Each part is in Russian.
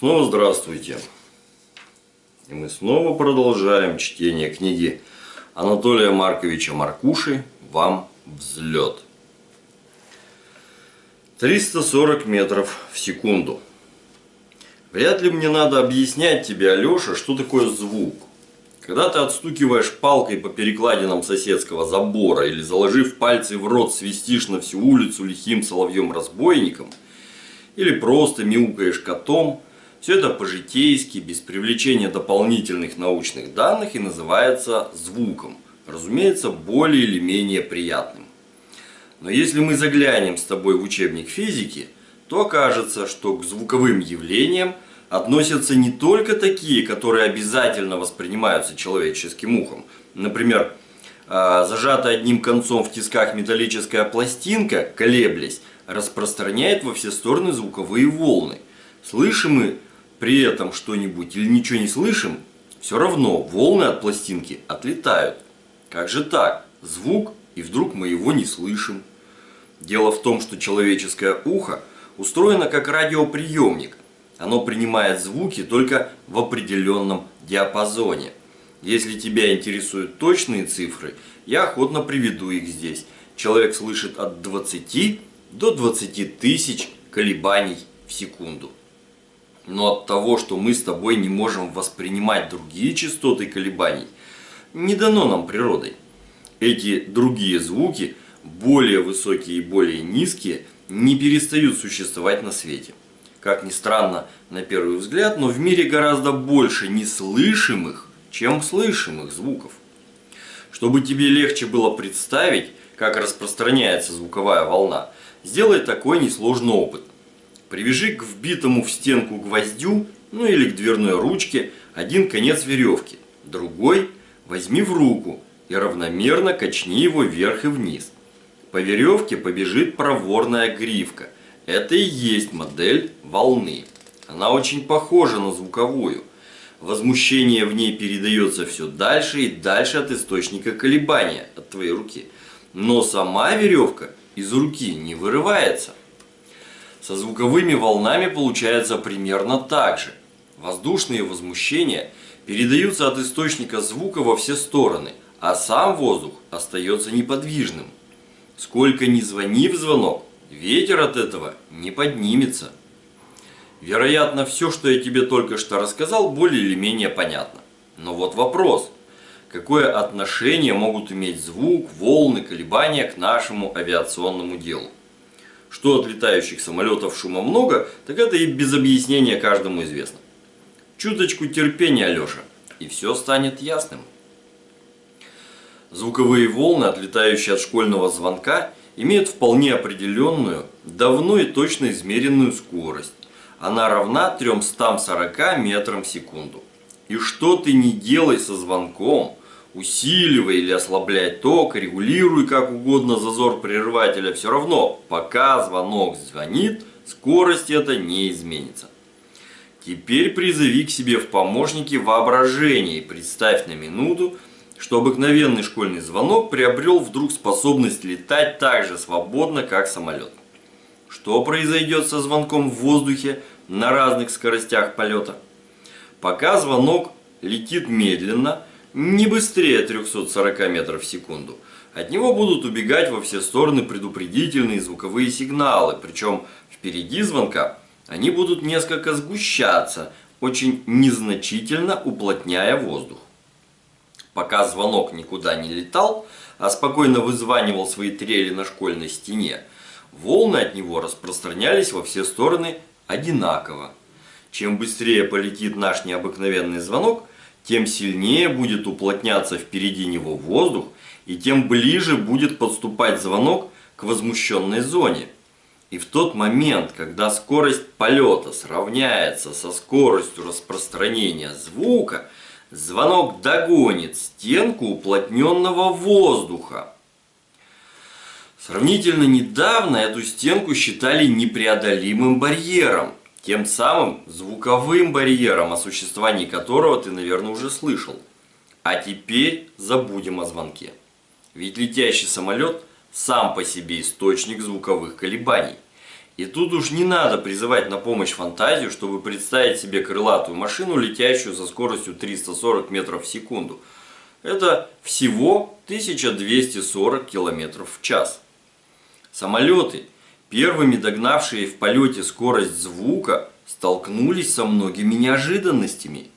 Снова здравствуйте. И мы снова продолжаем чтение книги Анатолия Марковича Маркуши «Вам взлет». 340 метров в секунду. Вряд ли мне надо объяснять тебе, Алеша, что такое звук. Когда ты отстукиваешь палкой по перекладинам соседского забора или заложив пальцы в рот свистишь на всю улицу лихим соловьем-разбойником, или просто мяукаешь котом, все это по-житейски, без привлечения дополнительных научных данных и называется звуком, разумеется, более или менее приятным. Но если мы заглянем с тобой в учебник физики, то окажется, что к звуковым явлениям – относятся не только такие, которые обязательно воспринимаются человеческим ухом. Например, а, зажатая одним концом в тисках металлическая пластинка, колеблясь, распространяет во все стороны звуковые волны. Слышим мы при этом что-нибудь или ничего не слышим, все равно волны от пластинки отлетают. Как же так? Звук, и вдруг мы его не слышим. Дело в том, что человеческое ухо устроено как радиоприемник, оно принимает звуки только в определенном диапазоне. Если тебя интересуют точные цифры, я охотно приведу их здесь. Человек слышит от 20 до 20 тысяч колебаний в секунду. Но от того, что мы с тобой не можем воспринимать другие частоты колебаний, не дано нам природой. Эти другие звуки, более высокие и более низкие, не перестают существовать на свете как ни странно на первый взгляд, но в мире гораздо больше неслышимых, чем слышимых звуков. Чтобы тебе легче было представить, как распространяется звуковая волна, сделай такой несложный опыт. Привяжи к вбитому в стенку гвоздю, ну или к дверной ручке, один конец веревки, другой возьми в руку и равномерно качни его вверх и вниз. По веревке побежит проворная гривка – это и есть модель волны. Она очень похожа на звуковую. Возмущение в ней передается все дальше и дальше от источника колебания, от твоей руки. Но сама веревка из руки не вырывается. Со звуковыми волнами получается примерно так же. Воздушные возмущения передаются от источника звука во все стороны, а сам воздух остается неподвижным. Сколько ни звони в звонок, Ветер от этого не поднимется. Вероятно, все, что я тебе только что рассказал, более или менее понятно. Но вот вопрос. Какое отношение могут иметь звук, волны, колебания к нашему авиационному делу? Что от летающих самолетов шума много, так это и без объяснения каждому известно. Чуточку терпения, Алеша, и все станет ясным. Звуковые волны, отлетающие от школьного звонка, имеют вполне определенную, давно и точно измеренную скорость. Она равна 340 метрам в секунду. И что ты не делай со звонком, усиливай или ослабляй ток, регулируй как угодно зазор прерывателя, все равно, пока звонок звонит, скорость эта не изменится. Теперь призови к себе в помощники воображение и представь на минуту, что обыкновенный школьный звонок приобрел вдруг способность летать так же свободно, как самолет. Что произойдет со звонком в воздухе на разных скоростях полета? Пока звонок летит медленно, не быстрее 340 метров в секунду, от него будут убегать во все стороны предупредительные звуковые сигналы, причем впереди звонка они будут несколько сгущаться, очень незначительно уплотняя воздух. Пока звонок никуда не летал, а спокойно вызванивал свои трели на школьной стене, волны от него распространялись во все стороны одинаково. Чем быстрее полетит наш необыкновенный звонок, тем сильнее будет уплотняться впереди него воздух, и тем ближе будет подступать звонок к возмущенной зоне. И в тот момент, когда скорость полета сравняется со скоростью распространения звука, Звонок догонит стенку уплотненного воздуха. Сравнительно недавно эту стенку считали непреодолимым барьером, тем самым звуковым барьером, о существовании которого ты, наверное, уже слышал. А теперь забудем о звонке. Ведь летящий самолет сам по себе источник звуковых колебаний. И тут уж не надо призывать на помощь фантазию, чтобы представить себе крылатую машину, летящую со скоростью 340 метров в секунду. Это всего 1240 километров в час. Самолеты, первыми догнавшие в полете скорость звука, столкнулись со многими неожиданностями.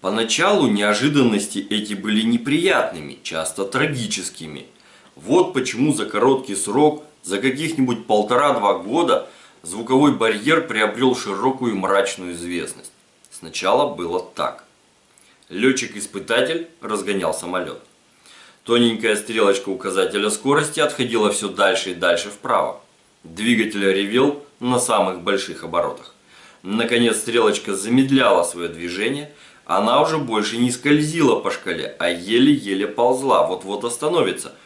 Поначалу неожиданности эти были неприятными, часто трагическими. Вот почему за короткий срок – за каких-нибудь полтора-два года звуковой барьер приобрел широкую мрачную известность. Сначала было так. Летчик-испытатель разгонял самолет. Тоненькая стрелочка указателя скорости отходила все дальше и дальше вправо. Двигатель ревел на самых больших оборотах. Наконец стрелочка замедляла свое движение, она уже больше не скользила по шкале, а еле-еле ползла, вот-вот остановится –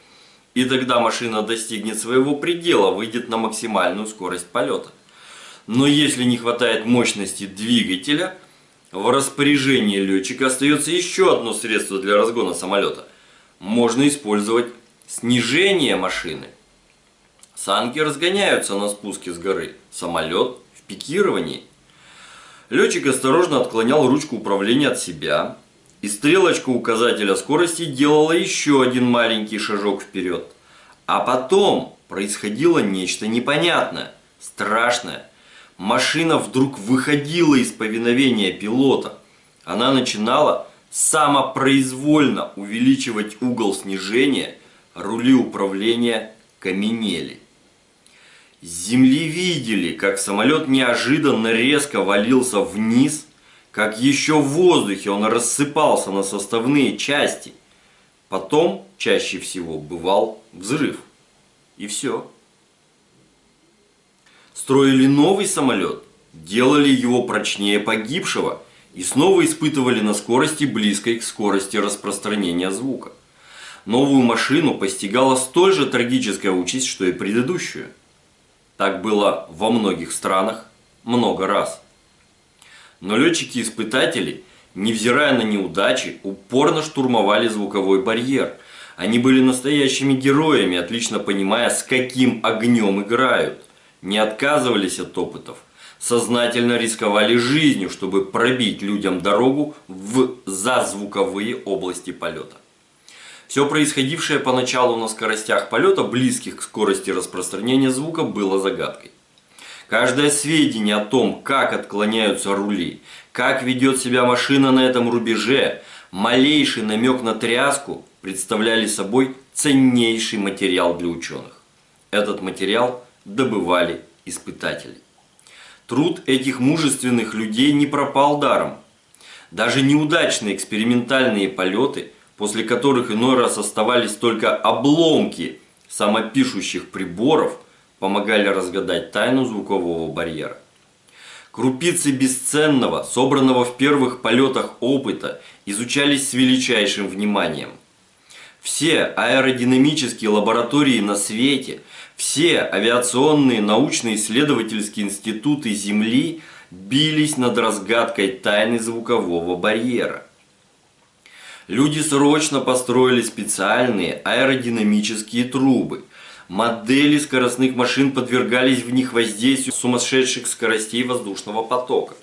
и тогда машина достигнет своего предела, выйдет на максимальную скорость полета. Но если не хватает мощности двигателя, в распоряжении летчика остается еще одно средство для разгона самолета. Можно использовать снижение машины. Санки разгоняются на спуске с горы, самолет в пикировании. Летчик осторожно отклонял ручку управления от себя, и стрелочка указателя скорости делала еще один маленький шажок вперед. А потом происходило нечто непонятное, страшное. Машина вдруг выходила из повиновения пилота. Она начинала самопроизвольно увеличивать угол снижения, рули управления каменели. Земли видели, как самолет неожиданно резко валился вниз – как еще в воздухе он рассыпался на составные части. Потом, чаще всего, бывал взрыв. И все. Строили новый самолет, делали его прочнее погибшего и снова испытывали на скорости близкой к скорости распространения звука. Новую машину постигала столь же трагическая участь, что и предыдущую. Так было во многих странах много раз. Но летчики-испытатели, невзирая на неудачи, упорно штурмовали звуковой барьер. Они были настоящими героями, отлично понимая, с каким огнем играют. Не отказывались от опытов, сознательно рисковали жизнью, чтобы пробить людям дорогу в зазвуковые области полета. Все происходившее поначалу на скоростях полета, близких к скорости распространения звука, было загадкой. Каждое сведение о том, как отклоняются рули, как ведет себя машина на этом рубеже, малейший намек на тряску представляли собой ценнейший материал для ученых. Этот материал добывали испытатели. Труд этих мужественных людей не пропал даром. Даже неудачные экспериментальные полеты, после которых иной раз оставались только обломки самопишущих приборов – помогали разгадать тайну звукового барьера. Крупицы бесценного, собранного в первых полетах опыта, изучались с величайшим вниманием. Все аэродинамические лаборатории на свете, все авиационные научно-исследовательские институты Земли бились над разгадкой тайны звукового барьера. Люди срочно построили специальные аэродинамические трубы – Модели скоростных машин подвергались в них воздействию сумасшедших скоростей воздушного потока.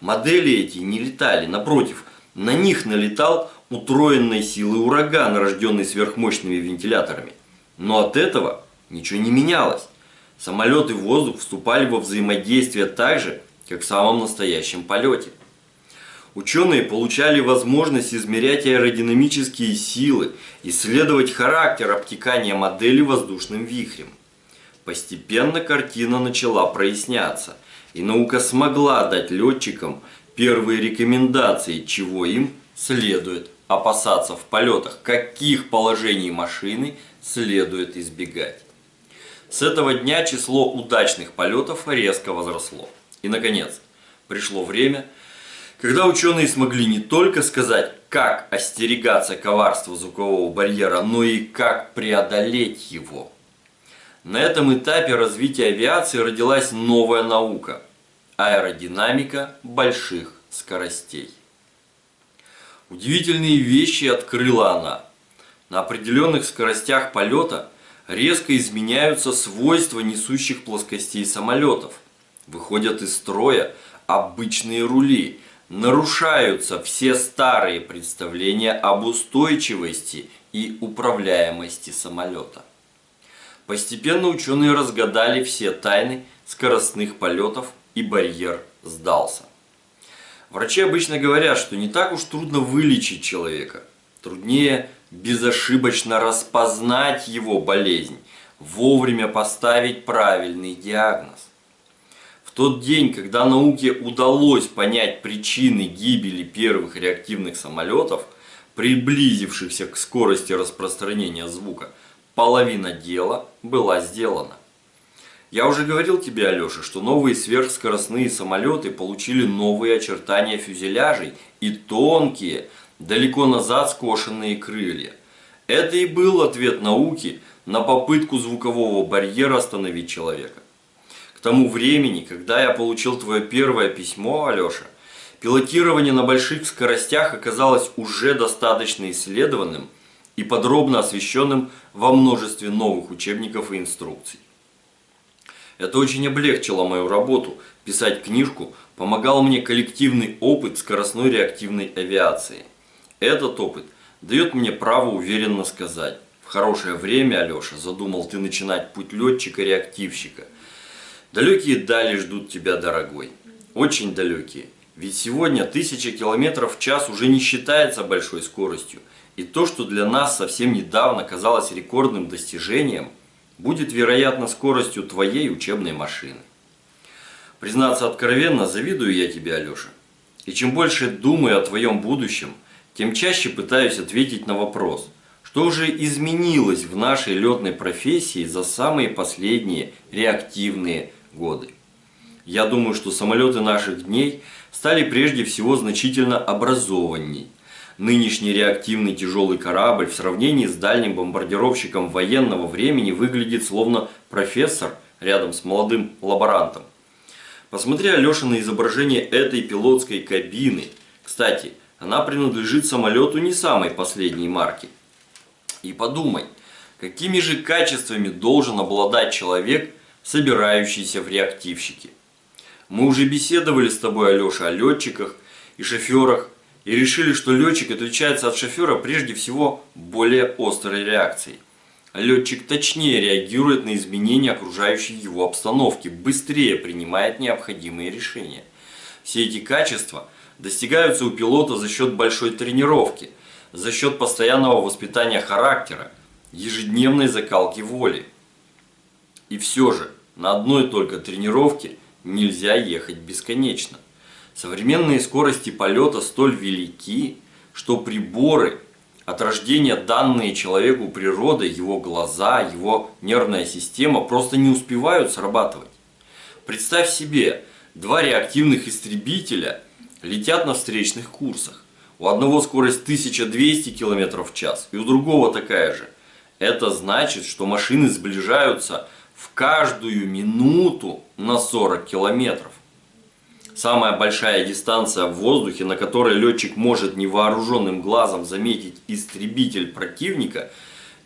Модели эти не летали, напротив, на них налетал утроенной силы ураган, рожденный сверхмощными вентиляторами. Но от этого ничего не менялось. Самолет и воздух вступали во взаимодействие так же, как в самом настоящем полете. Ученые получали возможность измерять аэродинамические силы, исследовать характер обтекания модели воздушным вихрем. Постепенно картина начала проясняться, и наука смогла дать летчикам первые рекомендации, чего им следует опасаться в полетах, каких положений машины следует избегать. С этого дня число удачных полетов резко возросло. И, наконец, пришло время – когда ученые смогли не только сказать, как остерегаться коварства звукового барьера, но и как преодолеть его. На этом этапе развития авиации родилась новая наука – аэродинамика больших скоростей. Удивительные вещи открыла она. На определенных скоростях полета резко изменяются свойства несущих плоскостей самолетов. Выходят из строя обычные рули, нарушаются все старые представления об устойчивости и управляемости самолета. Постепенно ученые разгадали все тайны скоростных полетов и барьер сдался. Врачи обычно говорят, что не так уж трудно вылечить человека. Труднее безошибочно распознать его болезнь, вовремя поставить правильный диагноз. Тот день, когда науке удалось понять причины гибели первых реактивных самолетов, приблизившихся к скорости распространения звука, половина дела была сделана. Я уже говорил тебе, Алеша, что новые сверхскоростные самолеты получили новые очертания фюзеляжей и тонкие, далеко назад скошенные крылья. Это и был ответ науки на попытку звукового барьера остановить человека. К тому времени, когда я получил твое первое письмо, Алеша, пилотирование на больших скоростях оказалось уже достаточно исследованным и подробно освещенным во множестве новых учебников и инструкций. Это очень облегчило мою работу. Писать книжку помогал мне коллективный опыт скоростной реактивной авиации. Этот опыт дает мне право уверенно сказать. В хорошее время, Алеша, задумал ты начинать путь летчика-реактивщика. Далекие дали ждут тебя, дорогой. Очень далекие. Ведь сегодня тысяча километров в час уже не считается большой скоростью. И то, что для нас совсем недавно казалось рекордным достижением – будет, вероятно, скоростью твоей учебной машины. Признаться откровенно, завидую я тебе, Алеша. И чем больше думаю о твоем будущем, тем чаще пытаюсь ответить на вопрос, что же изменилось в нашей летной профессии за самые последние реактивные годы. Я думаю, что самолеты наших дней стали прежде всего значительно образованней, Нынешний реактивный тяжелый корабль в сравнении с дальним бомбардировщиком военного времени выглядит словно профессор рядом с молодым лаборантом. Посмотри, Алеша, на изображение этой пилотской кабины. Кстати, она принадлежит самолету не самой последней марки. И подумай, какими же качествами должен обладать человек, собирающийся в реактивщике. Мы уже беседовали с тобой, Алеша, о летчиках и шоферах, и решили, что летчик отличается от шофера прежде всего более острой реакцией. Летчик точнее реагирует на изменения окружающей его обстановки, быстрее принимает необходимые решения. Все эти качества достигаются у пилота за счет большой тренировки, за счет постоянного воспитания характера, ежедневной закалки воли. И все же, на одной только тренировке нельзя ехать бесконечно. Современные скорости полета столь велики, что приборы, от рождения данные человеку природой, его глаза, его нервная система просто не успевают срабатывать. Представь себе, два реактивных истребителя летят на встречных курсах. У одного скорость 1200 км в час, и у другого такая же. Это значит, что машины сближаются в каждую минуту на 40 километров. Самая большая дистанция в воздухе, на которой летчик может невооруженным глазом заметить истребитель противника,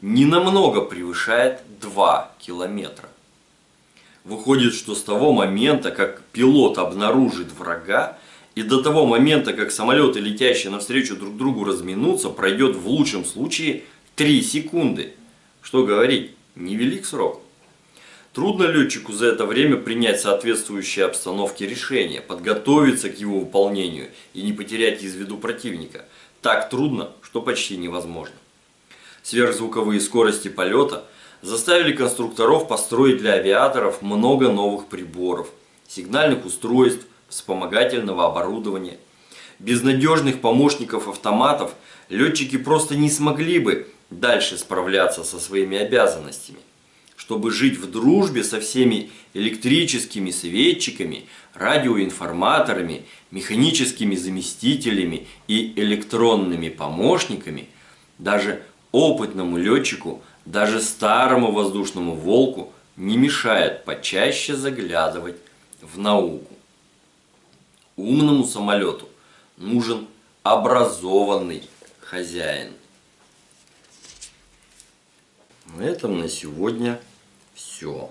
не намного превышает 2 километра. Выходит, что с того момента, как пилот обнаружит врага, и до того момента, как самолеты, летящие навстречу друг другу, разминутся, пройдет в лучшем случае 3 секунды. Что говорить, невелик срок. Трудно летчику за это время принять соответствующие обстановке решения, подготовиться к его выполнению и не потерять из виду противника. Так трудно, что почти невозможно. Сверхзвуковые скорости полета заставили конструкторов построить для авиаторов много новых приборов, сигнальных устройств, вспомогательного оборудования. Без надежных помощников автоматов летчики просто не смогли бы дальше справляться со своими обязанностями чтобы жить в дружбе со всеми электрическими светчиками, радиоинформаторами, механическими заместителями и электронными помощниками, даже опытному летчику, даже старому воздушному волку не мешает почаще заглядывать в науку. Умному самолету нужен образованный хозяин. На этом на сегодня все